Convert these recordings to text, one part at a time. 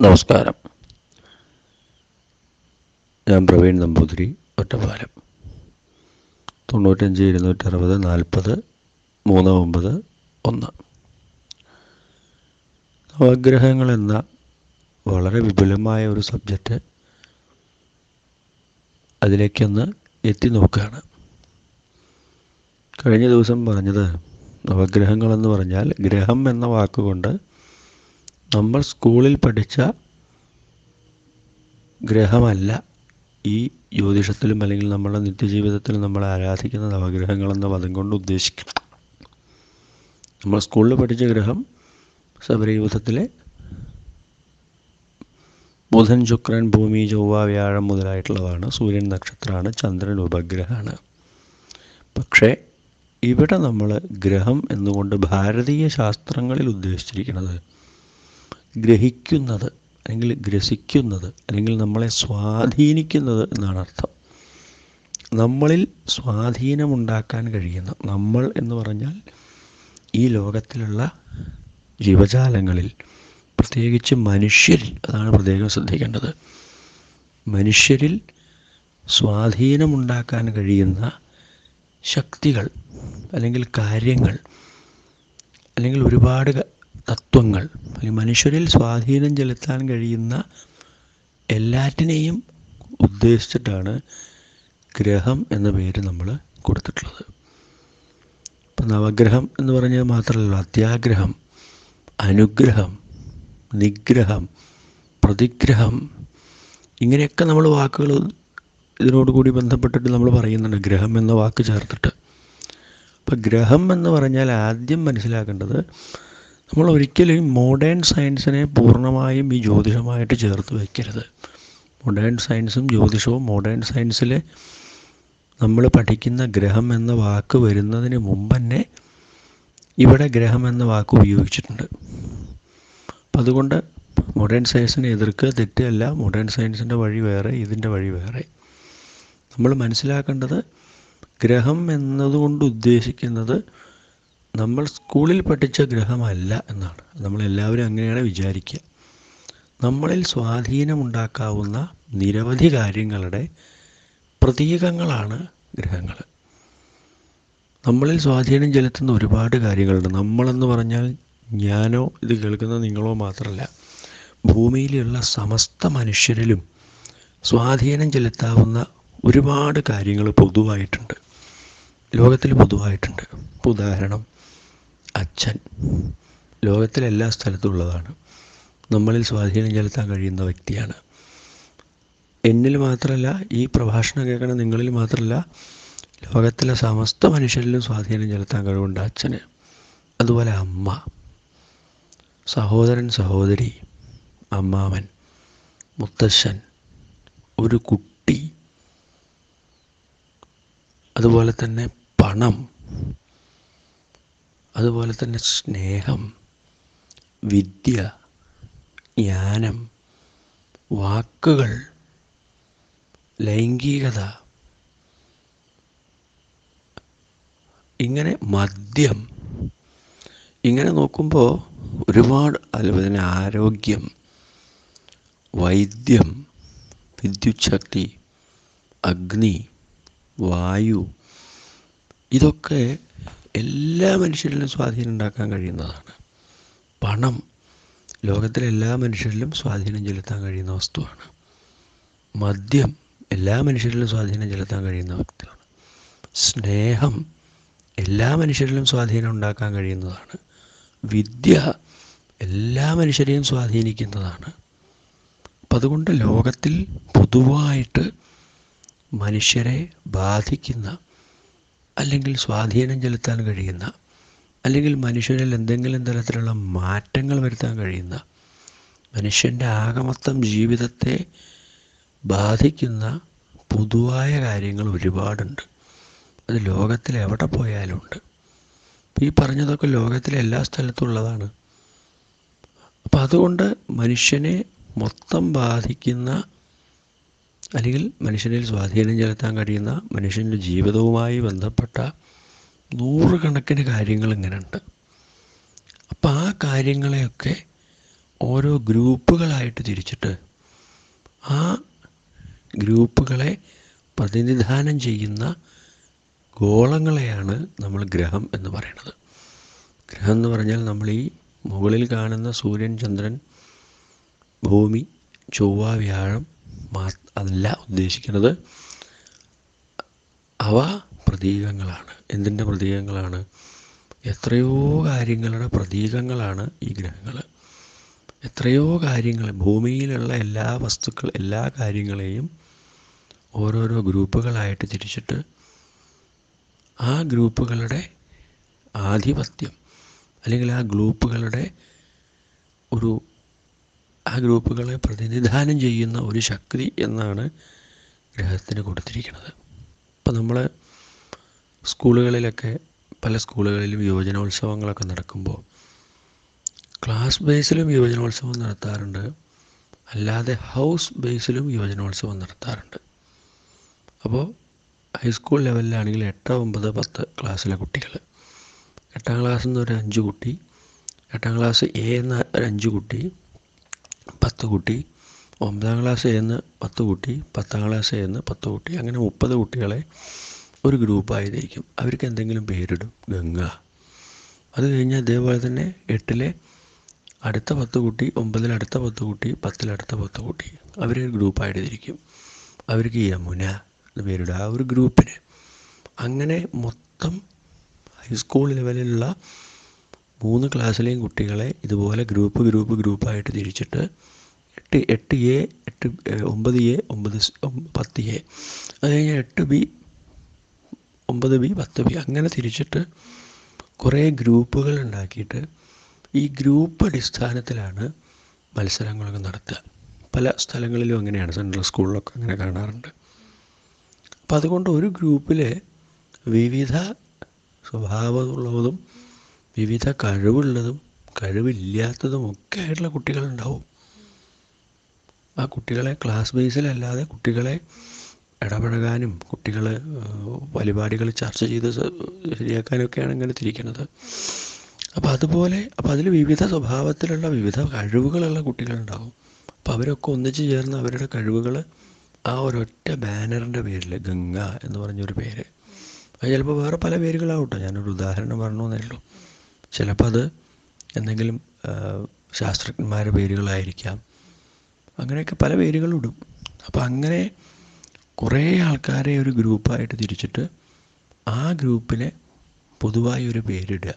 നമസ്കാരം. ഞാൻ പ്രവീൺ നമ്പൂതിരി ഒറ്റപ്പാലം. തൊണ്ണൂറ്റഞ്ച് ഇരുന്നൂറ്ററുപത് നാൽപ്പത് മൂന്ന് ഒമ്പത് ഒന്ന്. നവഗ്രഹങ്ങൾ എന്ന വളരെ വിപുലമായ ഒരു സബ്ജക്റ്റ് അതിലേക്കൊന്ന് എത്തി നോക്കുകയാണ്. കഴിഞ്ഞ ദിവസം പറഞ്ഞത് നവഗ്രഹങ്ങളെന്ന് പറഞ്ഞാൽ ഗ്രഹം എന്ന വാക്കുകൊണ്ട് നമ്മൾ സ്കൂളിൽ പഠിച്ച ഗ്രഹമല്ല ഈ ജ്യോതിഷത്തിലും അല്ലെങ്കിൽ നമ്മുടെ നിത്യജീവിതത്തിലും നമ്മൾ ആരാധിക്കുന്ന നവഗ്രഹങ്ങളെന്ന് പദം കൊണ്ട് ഉദ്ദേശിക്കുന്നു നമ്മൾ സ്കൂളിൽ പഠിച്ച ഗ്രഹം ശബരിയൂഥത്തിലെ ബുധൻ ശുക്രൻ ഭൂമി ചൊവ്വ വ്യാഴം മുതലായിട്ടുള്ളതാണ്. സൂര്യൻ നക്ഷത്രമാണ് ചന്ദ്രൻ ഉപഗ്രഹമാണ്. പക്ഷേ ഇവിടെ നമ്മൾ ഗ്രഹം എന്നുകൊണ്ട് ഭാരതീയ ശാസ്ത്രങ്ങളിൽ ഉദ്ദേശിച്ചിരിക്കുന്നത് ഗ്രഹിക്കുന്നത് അല്ലെങ്കിൽ ഗ്രസിക്കുന്നത് അല്ലെങ്കിൽ നമ്മളെ സ്വാധീനിക്കുന്നത് എന്നാണ് അർത്ഥം. നമ്മളിൽ സ്വാധീനമുണ്ടാക്കാൻ കഴിയുന്ന നമ്മൾ എന്ന് പറഞ്ഞാൽ ഈ ലോകത്തിലുള്ള ജീവജാലങ്ങളിൽ പ്രത്യേകിച്ച് മനുഷ്യരിൽ അതാണ് പ്രത്യേകം ശ്രദ്ധിക്കേണ്ടത്. മനുഷ്യരിൽ സ്വാധീനമുണ്ടാക്കാൻ കഴിയുന്ന ശക്തികൾ അല്ലെങ്കിൽ കാര്യങ്ങൾ അല്ലെങ്കിൽ ഒരുപാട് തത്വങ്ങൾ. മനുഷ്യരിൽ സ്വാധീനം ചെലുത്താൻ കഴിയുന്ന എല്ലാറ്റിനെയും ഉദ്ദേശിച്ചിട്ടാണ് ഗ്രഹം എന്ന പേര് നമ്മൾ കൊടുത്തിട്ടുള്ളത്. ഇപ്പം നവഗ്രഹം എന്ന് പറഞ്ഞാൽ മാത്രമല്ല അത്യാഗ്രഹം അനുഗ്രഹം നിഗ്രഹം പ്രതിഗ്രഹം ഇങ്ങനെയൊക്കെ നമ്മൾ വാക്കുകൾ ഇതിനോടുകൂടി ബന്ധപ്പെട്ടിട്ട് നമ്മൾ പറയുന്നുണ്ട് ഗ്രഹം എന്ന വാക്ക് ചേർത്തിട്ട്. അപ്പം ഗ്രഹം എന്ന് പറഞ്ഞാൽ ആദ്യം മനസ്സിലാക്കേണ്ടത് നമ്മൾ ഒരിക്കലും മോഡേൺ സയൻസിനെ പൂർണമായും ഈ ജ്യോതിഷമായിട്ട് ചേർത്ത് വയ്ക്കരുത് മോഡേൺ സയൻസും ജ്യോതിഷവും മോഡേൺ സയൻസിൽ നമ്മൾ പഠിക്കുന്ന ഗ്രഹം എന്ന വാക്ക് വരുന്നതിന് മുമ്പ് തന്നെ ഇവിടെ ഗ്രഹം എന്ന വാക്ക് ഉപയോഗിച്ചിട്ടുണ്ട്. അപ്പം അതുകൊണ്ട് മോഡേൺ സയൻസിനെ എതിർക്കുക തെറ്റല്ല മോഡേൺ സയൻസിന്റെ വഴി വേറെ ഇതിന്റെ വഴി വേറെ. നമ്മൾ മനസ്സിലാക്കേണ്ടത് ഗ്രഹം എന്നതുകൊണ്ട് ഉദ്ദേശിക്കുന്നത് നമ്മൾ സ്കൂളിൽ പഠിച്ച ഗ്രഹമല്ല എന്നാണ്. നമ്മളെല്ലാവരും അങ്ങനെയാണ് വിചാരിക്കുക. നമ്മളിൽ സ്വാധീനമുണ്ടാക്കാവുന്ന നിരവധി കാര്യങ്ങളുടെ പ്രതീകങ്ങളാണ് ഗ്രഹങ്ങൾ. നമ്മളിൽ സ്വാധീനം ചെലുത്തുന്ന ഒരുപാട് കാര്യങ്ങളുണ്ട്. നമ്മളെന്ന് പറഞ്ഞാൽ ഞാനോ ഇത് കേൾക്കുന്ന നിങ്ങളോ മാത്രമല്ല ഭൂമിയിലുള്ള സമസ്ത മനുഷ്യരിലും സ്വാധീനം ചെലുത്താവുന്ന ഒരുപാട് കാര്യങ്ങൾ പൊതുവായിട്ടുണ്ട്. ലോകത്തിൽ പൊതുവായിട്ടുണ്ട്. ഉദാഹരണം അച്ഛൻ. ലോകത്തിലെല്ലാ സ്ഥലത്തുള്ളതാണ് നമ്മളിൽ സ്വാധീനം ചെലുത്താൻ കഴിയുന്ന വ്യക്തിയാണ്. എന്നിൽ മാത്രമല്ല ഈ പ്രഭാഷണം കേൾക്കണ നിങ്ങളിൽ മാത്രമല്ല ലോകത്തിലെ സമസ്ത മനുഷ്യരിലും സ്വാധീനം ചെലുത്താൻ കഴിവുണ്ട് അച്ഛന്. അതുപോലെ അമ്മ. സഹോദരൻ സഹോദരി അമ്മാവൻ മുത്തശ്ശൻ ഒരു കുട്ടി. അതുപോലെ തന്നെ പണം. അതുപോലെ തന്നെ സ്നേഹം വിദ്യ ജ്ഞാനം വാക്കുകൾ ലൈംഗികത ഇങ്ങനെ മദ്യം ഇങ്ങനെ നോക്കുമ്പോൾ ഒരുപാട് അതുപോലെ തന്നെ ആരോഗ്യം വൈദ്യം വിദ്യുത് ശക്തി അഗ്നി വായു ഇതൊക്കെ എല്ലാ മനുഷ്യരിലും സ്വാധീനം ഉണ്ടാക്കാൻ കഴിയുന്നതാണ്. പണം. ലോകത്തിലെ എല്ലാ മനുഷ്യരിലും സ്വാധീനം ചെലുത്താൻ കഴിയുന്ന വസ്തുവാണ്. മദ്യം. എല്ലാ മനുഷ്യരിലും സ്വാധീനം ചെലുത്താൻ കഴിയുന്ന വ്യക്തിയാണ്. സ്നേഹം. എല്ലാ മനുഷ്യരിലും സ്വാധീനം ഉണ്ടാക്കാൻ കഴിയുന്നതാണ്. വിദ്യ. എല്ലാ മനുഷ്യരെയും സ്വാധീനിക്കുന്നതാണ്. അപ്പം അതുകൊണ്ട് ലോകത്തിൽ പൊതുവായിട്ട് മനുഷ്യരെ ബാധിക്കുന്ന അല്ലെങ്കിൽ സ്വാധീനം ചെലുത്താൻ കഴിയുന്ന അല്ലെങ്കിൽ മനുഷ്യരിൽ എന്തെങ്കിലും തരത്തിലുള്ള മാറ്റങ്ങൾ വരുത്താൻ കഴിയുന്ന മനുഷ്യന്റെ ആകമൊത്തം ജീവിതത്തെ ബാധിക്കുന്ന പൊതുവായ കാര്യങ്ങൾ ഒരുപാടുണ്ട്. അത് ലോകത്തിൽ എവിടെ പോയാലും ഉണ്ട് ഈ പറഞ്ഞതൊക്കെ ലോകത്തിലെ എല്ലാ സ്ഥലത്തും ഉള്ളതാണ്. അപ്പം അതുകൊണ്ട് മനുഷ്യനെ മൊത്തം ബാധിക്കുന്ന അല്ലെങ്കിൽ മനുഷ്യനിൽ സ്വാധീനം ചെലുത്താൻ കഴിയുന്ന മനുഷ്യന്റെ ജീവിതവുമായി ബന്ധപ്പെട്ട നൂറുകണക്കിന് കാര്യങ്ങൾ ഇങ്ങനെയുണ്ട്. അപ്പോൾ ആ കാര്യങ്ങളെയൊക്കെ ഓരോ ഗ്രൂപ്പുകളായിട്ട് തിരിച്ചിട്ട് ആ ഗ്രൂപ്പുകളെ പ്രതിനിധാനം ചെയ്യുന്ന ഗോളങ്ങളെയാണ് നമ്മൾ ഗ്രഹം എന്ന് പറയുന്നത്. ഗ്രഹം എന്ന് പറഞ്ഞാൽ നമ്മൾ ഈ മുകളിൽ കാണുന്ന സൂര്യൻ ചന്ദ്രൻ ഭൂമി ചൊവ്വ വ്യാഴം അതല്ല ഉദ്ദേശിക്കുന്നത്. അവ പ്രതീകങ്ങളാണ്. എന്തിന്റെ പ്രതീകങ്ങളാണ്? എത്രയോ കാര്യങ്ങളുടെ പ്രതീകങ്ങളാണ് ഈ ഗ്രഹങ്ങൾ എത്രയോ കാര്യങ്ങൾ ഭൂമിയിലുള്ള എല്ലാ വസ്തുക്കൾ എല്ലാ കാര്യങ്ങളെയും ഓരോരോ ഗ്രൂപ്പുകളായിട്ട് തിരിച്ചിട്ട് ആ ഗ്രൂപ്പുകളുടെ ആധിപത്യം അല്ലെങ്കിൽ ആ ഗ്രൂപ്പുകളുടെ ഒരു ഗ്രൂപ്പുകളെ പ്രതിനിധാനം ചെയ്യുന്ന ഒരു ശക്തി എന്നാണ് ഗ്രഹത്തിന് കൊടുത്തിരിക്കുന്നത്. ഇപ്പം നമ്മൾ സ്കൂളുകളിലൊക്കെ പല സ്കൂളുകളിലും യുവജനോത്സവങ്ങളൊക്കെ നടക്കുമ്പോൾ ക്ലാസ് ബേസിലും യുവജനോത്സവം നടത്താറുണ്ട്. അല്ലാതെ ഹൗസ് ബേസിലും യുവജനോത്സവം നടത്താറുണ്ട്. അപ്പോൾ ഹൈസ്കൂൾ ലെവലിലാണെങ്കിൽ എട്ട് ഒമ്പത് പത്ത് ക്ലാസ്സിലെ കുട്ടികൾ. എട്ടാം ക്ലാസ്സിൽ നിന്ന് ഒരു അഞ്ച് കുട്ടി എട്ടാം ക്ലാസ് എ എന്ന ഒരു അഞ്ച് കുട്ടി പത്ത് കുട്ടി ഒമ്പതാം ക്ലാസ് ചെയ്യുന്ന പത്ത് കുട്ടി പത്താം ക്ലാസ് ചെയ്യുന്ന പത്ത് കുട്ടി അങ്ങനെ മുപ്പത് കുട്ടികളെ ഒരു ഗ്രൂപ്പായി തിരിക്കും അവർക്ക് എന്തെങ്കിലും പേരിടും. ഗംഗ. അത് കഴിഞ്ഞ് അതേപോലെ തന്നെ എട്ടിലെ അടുത്ത പത്ത് കുട്ടി ഒമ്പതിലടുത്ത പത്ത് കുട്ടി പത്തിലടുത്ത പത്ത് കുട്ടി അവരെ ഒരു ഗ്രൂപ്പായിട്ട് അവർക്ക് യമുന എന്ന് പേരിടുക ആ ഒരു ഗ്രൂപ്പിന് അങ്ങനെ മൊത്തം ഹൈസ്കൂൾ ലെവലിലുള്ള മൂന്ന് ക്ലാസ്സിലെയും കുട്ടികളെ ഇതുപോലെ ഗ്രൂപ്പ് ഗ്രൂപ്പ് ഗ്രൂപ്പായിട്ട് തിരിച്ചിട്ട് എട്ട് എട്ട് എ എട്ട് ഒമ്പത് എ ഒമ്പത് പത്ത് എ. അത് കഴിഞ്ഞ് എട്ട് ബി ഒമ്പത് ബി പത്ത് ബി. അങ്ങനെ തിരിച്ചിട്ട് കുറേ ഗ്രൂപ്പുകൾ ഉണ്ടാക്കിയിട്ട് ഈ ഗ്രൂപ്പ് അടിസ്ഥാനത്തിലാണ് മത്സരങ്ങളൊക്കെ നടത്തുക പല സ്ഥലങ്ങളിലും അങ്ങനെയാണ്. സെൻട്രൽ സ്കൂളിലൊക്കെ അങ്ങനെ കാണാറുണ്ട്. അപ്പം അതുകൊണ്ട് ഒരു ഗ്രൂപ്പിലെ വിവിധ സ്വഭാവമുള്ളതും വിവിധ കഴിവുള്ളതും കഴിവില്ലാത്തതും ഒക്കെ ആയിട്ടുള്ള കുട്ടികളുണ്ടാവും. ആ കുട്ടികളെ ക്ലാസ് ബേസിലല്ലാതെ കുട്ടികളെ ഇടപഴകാനും കുട്ടികൾ പരിപാടികൾ ചർച്ച ചെയ്ത് ശരിയാക്കാനൊക്കെയാണ് ഇങ്ങനെ തിരിക്കുന്നത്. അപ്പോൾ അതുപോലെ അപ്പോൾ അതിൽ വിവിധ സ്വഭാവത്തിലുള്ള വിവിധ കഴിവുകളുള്ള കുട്ടികളുണ്ടാകും. അപ്പോൾ അവരൊക്കെ ഒന്നിച്ച് ചേർന്ന് അവരുടെ കഴിവുകൾ ആ ഒരൊറ്റ ബാനറിന്റെ പേരിൽ ഗംഗ എന്ന് പറഞ്ഞൊരു പേര്. അത് ചിലപ്പോൾ വേറെ പല പേരുകളാവട്ടോ. ഞാനൊരു ഉദാഹരണം പറഞ്ഞു ഉള്ളൂ. ചിലപ്പോൾ അത് എന്തെങ്കിലും ശാസ്ത്രജ്ഞന്മാരുടെ പേരുകളായിരിക്കാം. അങ്ങനെയൊക്കെ പല പേരുകളിടും. അപ്പം അങ്ങനെ കുറേ ആൾക്കാരെ ഒരു ഗ്രൂപ്പായിട്ട് തിരിച്ചിട്ട് ആ ഗ്രൂപ്പിന് പൊതുവായി ഒരു പേരിടുക.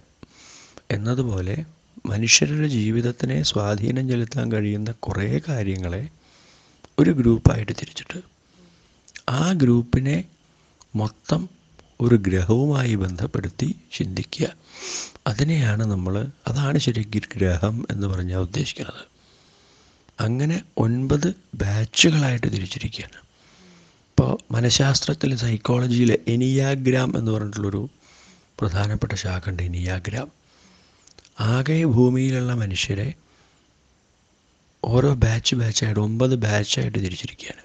എന്നതുപോലെ മനുഷ്യരുടെ ജീവിതത്തിനെ സ്വാധീനം ചെലുത്താൻ കഴിയുന്ന കുറേ കാര്യങ്ങളെ ഒരു ഗ്രൂപ്പായിട്ട് തിരിച്ചിട്ട് ആ ഗ്രൂപ്പിനെ മൊത്തം ഒരു ഗ്രഹവുമായി ബന്ധപ്പെടുത്തി ചിന്തിക്കുക. അതിനെയാണ് നമ്മൾ അതാണ് ശരിക്കും ഗ്രഹം എന്ന് പറഞ്ഞാൽ ഉദ്ദേശിക്കുന്നത്. അങ്ങനെ ഒൻപത് ബാച്ചുകളായിട്ട് തിരിച്ചിരിക്കുകയാണ്. ഇപ്പോൾ മനഃശാസ്ത്രത്തിൽ സൈക്കോളജിയിൽ എനിയാഗ്രാം എന്ന് പറഞ്ഞിട്ടുള്ളൊരു പ്രധാനപ്പെട്ട ശാഖ ഉണ്ട് എനിയാഗ്രാം. ആകെ ഭൂമിയിലുള്ള മനുഷ്യരെ ഓരോ ബാച്ച് ബാച്ചായിട്ട് ഒമ്പത് ബാച്ചായിട്ട് തിരിച്ചിരിക്കുകയാണ്.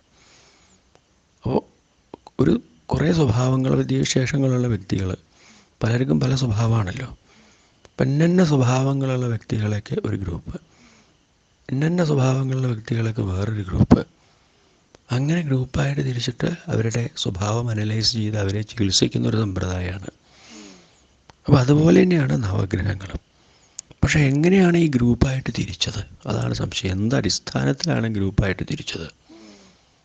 അപ്പോൾ ഒരു കുറേ സ്വഭാവങ്ങൾ വിശേഷങ്ങളുള്ള വ്യക്തികൾ പലർക്കും പല സ്വഭാവമാണല്ലോ. അപ്പം എന്നെ സ്വഭാവങ്ങളുള്ള വ്യക്തികളൊക്കെ ഒരു ഗ്രൂപ്പ്. ഇന്നന്ന സ്വഭാവങ്ങളുള്ള വ്യക്തികളൊക്കെ വേറൊരു ഗ്രൂപ്പ്. അങ്ങനെ ഗ്രൂപ്പായിട്ട് തിരിച്ചിട്ട് അവരുടെ സ്വഭാവം അനലൈസ് ചെയ്ത് അവരെ ചികിത്സിക്കുന്ന ഒരു സമ്പ്രദായമാണ്. അപ്പോൾ അതുപോലെ തന്നെയാണ് നവഗ്രഹങ്ങളും. പക്ഷേ എങ്ങനെയാണ് ഈ ഗ്രൂപ്പായിട്ട് തിരിച്ചത്? അതാണ് സംശയം. എന്ത് അടിസ്ഥാനത്തിലാണ് ഗ്രൂപ്പായിട്ട് തിരിച്ചത്?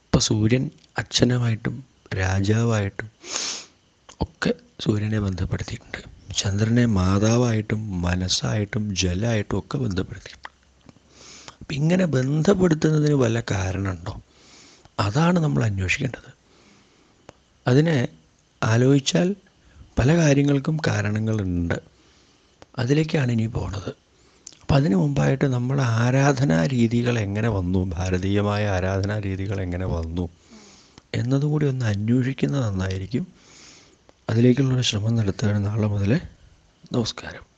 ഇപ്പോൾ സൂര്യൻ അച്ഛനുമായിട്ടും രാജാവായിട്ടും ഒക്കെ സൂര്യനെ ബന്ധപ്പെടുത്തിയിട്ടുണ്ട്. ചന്ദ്രനെ മാതാവായിട്ടും മനസ്സായിട്ടും ജലമായിട്ടും ഒക്കെ ബന്ധപ്പെടുത്തിയിട്ടുണ്ട്. അപ്പം ഇങ്ങനെ ബന്ധപ്പെടുത്തുന്നതിന് വല്ല കാരണമുണ്ടോ? അതാണ് നമ്മൾ അന്വേഷിക്കേണ്ടത്. അതിനെ ആലോചിച്ചാൽ പല കാര്യങ്ങൾക്കും കാരണങ്ങളുണ്ട്. അതിലേക്കാണ് ഇനി പോണത്. അപ്പം അതിനു മുമ്പായിട്ട് നമ്മൾ ആരാധനാ രീതികൾ എങ്ങനെ വന്നു? ഭാരതീയമായ ആരാധനാ രീതികൾ എങ്ങനെ വന്നു? എന്നതുകൂടി ഒന്ന് അന്വേഷിക്കുന്നത് നന്നായിരിക്കും. അതിലേക്കുള്ളൊരു ശ്രമം നടത്തുകയാണ് നാളെ മുതൽ നമസ്കാരം.